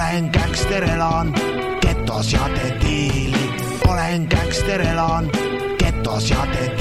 Olen gängsterelan, ketos ja te diili. Olen gängsterelan, ketos ja te diili.